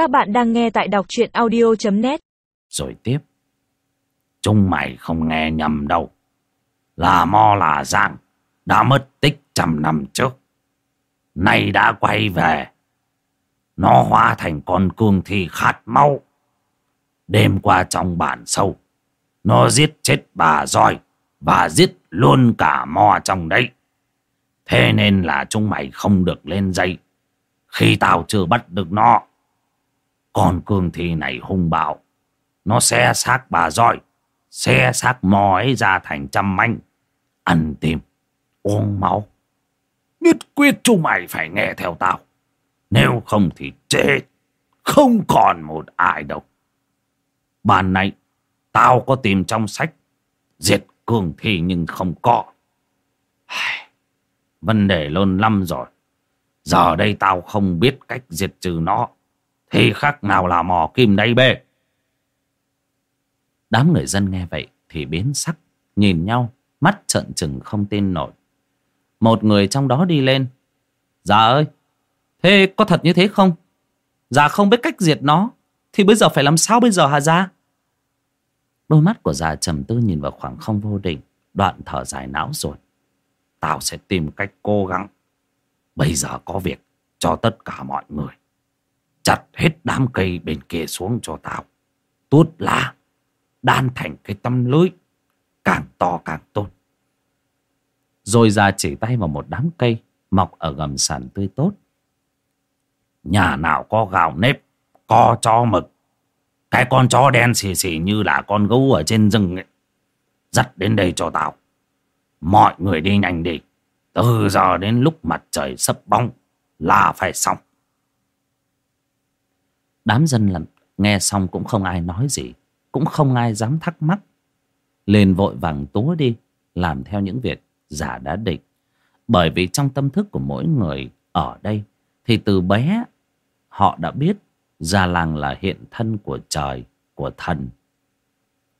Các bạn đang nghe tại đọc truyện audio.net Rồi tiếp. Chúng mày không nghe nhầm đâu. Là Mo là Giang. Đã mất tích trăm năm trước. Nay đã quay về. Nó hóa thành con cương thi khát máu. Đêm qua trong bản sâu, Nó giết chết bà roi Và giết luôn cả Mo trong đấy. Thế nên là chúng mày không được lên dây. Khi tao chưa bắt được nó con cương thi này hung bạo. Nó xe xác bà roi. Xe xác mò ấy ra thành trăm manh. Ăn tim. Uống máu. Nhất quyết chúng mày phải nghe theo tao. Nếu không thì chết. Không còn một ai đâu. Ban này tao có tìm trong sách. Diệt cương thi nhưng không có. Vấn đề lớn lắm rồi. Giờ đây tao không biết cách diệt trừ nó thì khác nào là mò kim đáy bê Đám người dân nghe vậy thì biến sắc, nhìn nhau, mắt trợn trừng không tin nổi. Một người trong đó đi lên. Dạ ơi, thế có thật như thế không? Dạ không biết cách diệt nó, thì bây giờ phải làm sao bây giờ hả già? Đôi mắt của già trầm tư nhìn vào khoảng không vô định, đoạn thở dài não rồi. Tao sẽ tìm cách cố gắng. Bây giờ có việc cho tất cả mọi người chặt hết đám cây bên kia xuống cho tao. Tốt lá đan thành cái tấm lưới, càng to càng tốt. Rồi ra chỉ tay vào một đám cây, mọc ở gầm sàn tươi tốt. Nhà nào có gạo nếp, có chó mực. Cái con chó đen xì xì như là con gấu ở trên rừng ấy, dắt đến đây cho tao. Mọi người đi nhanh đi. Từ giờ đến lúc mặt trời sắp bóng là phải xong. Đám dân lận nghe xong cũng không ai nói gì Cũng không ai dám thắc mắc. Lên vội vàng túa đi Làm theo những việc giả đã định. Bởi vì trong tâm thức của mỗi người ở đây Thì từ bé họ đã biết Già làng là hiện thân của trời, của thần.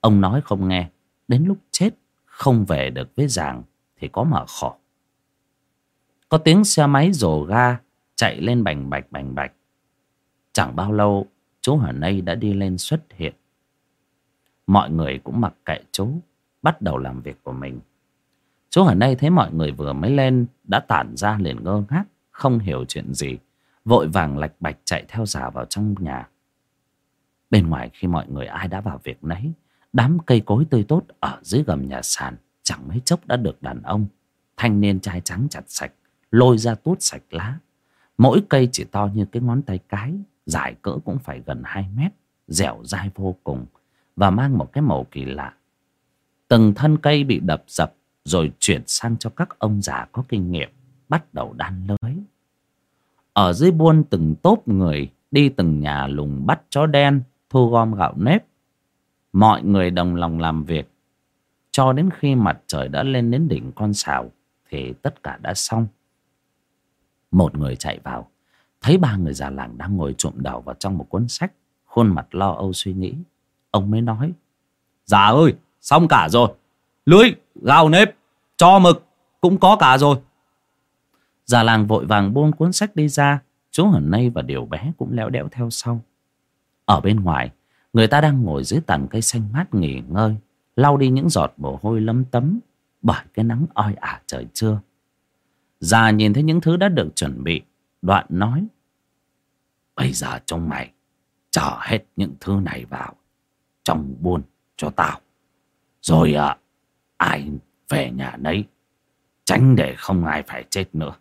Ông nói không nghe Đến lúc chết không về được với giàng Thì có mà khổ. Có tiếng xe máy rồ ga Chạy lên bành bạch bành bạch. Chẳng bao lâu chú Hờ Nây đã đi lên xuất hiện. Mọi người cũng mặc kệ chú, bắt đầu làm việc của mình. Chú Hờ Nây thấy mọi người vừa mới lên đã tản ra liền ngơ ngác, không hiểu chuyện gì. Vội vàng lạch bạch chạy theo giả vào trong nhà. Bên ngoài khi mọi người ai đã vào việc nấy, đám cây cối tươi tốt ở dưới gầm nhà sàn chẳng mấy chốc đã được đàn ông thanh niên trai trắng chặt sạch lôi ra tuốt sạch lá mỗi cây chỉ to như cái ngón tay cái dài cỡ cũng phải gần 2 mét, dẻo dai vô cùng và mang một cái màu kỳ lạ. Từng thân cây bị đập dập rồi chuyển sang cho các ông già có kinh nghiệm bắt đầu đan lưới. Ở dưới buôn từng tốp người đi từng nhà lùng bắt chó đen thu gom gạo nếp. Mọi người đồng lòng làm việc cho đến khi mặt trời đã lên đến đỉnh con sào thì tất cả đã xong. Một người chạy vào Thấy ba người già làng đang ngồi trộm đầu vào trong một cuốn sách, Khuôn mặt lo âu suy nghĩ, Ông mới nói, già ơi, xong cả rồi. Lưới, gạo nếp, cho mực, cũng có cả rồi. Già làng vội vàng buông cuốn sách đi ra, Chú Hẩn nay và Điều bé cũng léo đẽo theo sau. Ở bên ngoài, Người ta đang ngồi dưới tàn cây xanh mát nghỉ ngơi, lau đi những giọt mồ hôi lấm tấm bởi cái nắng oi ả trời trưa. Già nhìn thấy những thứ đã được chuẩn bị Đoạn nói Bây giờ trong mày Chở hết những thứ này vào Trong buôn cho tao. Rồi à, Ai về nhà nấy Tránh để không ai phải chết nữa.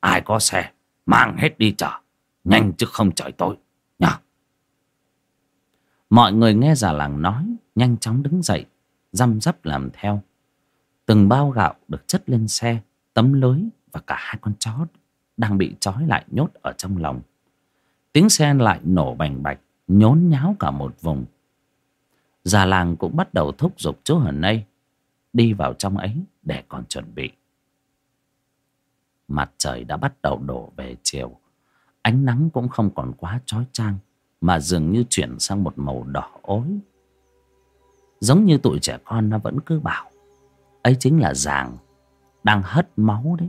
Ai có xe Mang hết đi chở Nhanh chứ không trời tối Nhá. Mọi người nghe già làng nói Nhanh chóng đứng dậy Răm rắp làm theo. Từng bao gạo được chất lên xe Tấm lưới và cả hai con chó đang bị trói lại nhốt ở trong lòng. Tiếng xe lại nổ bành bạch, nhốn nháo cả một vùng. Già làng cũng bắt đầu thúc giục chú hờn nây đi vào trong ấy để còn chuẩn bị. Mặt trời đã bắt đầu đổ về chiều. Ánh nắng cũng không còn quá chói chang, mà dường như chuyển sang một màu đỏ ối. Giống như tụi trẻ con nó vẫn cứ bảo, ấy chính là giàng, đang hất máu đấy.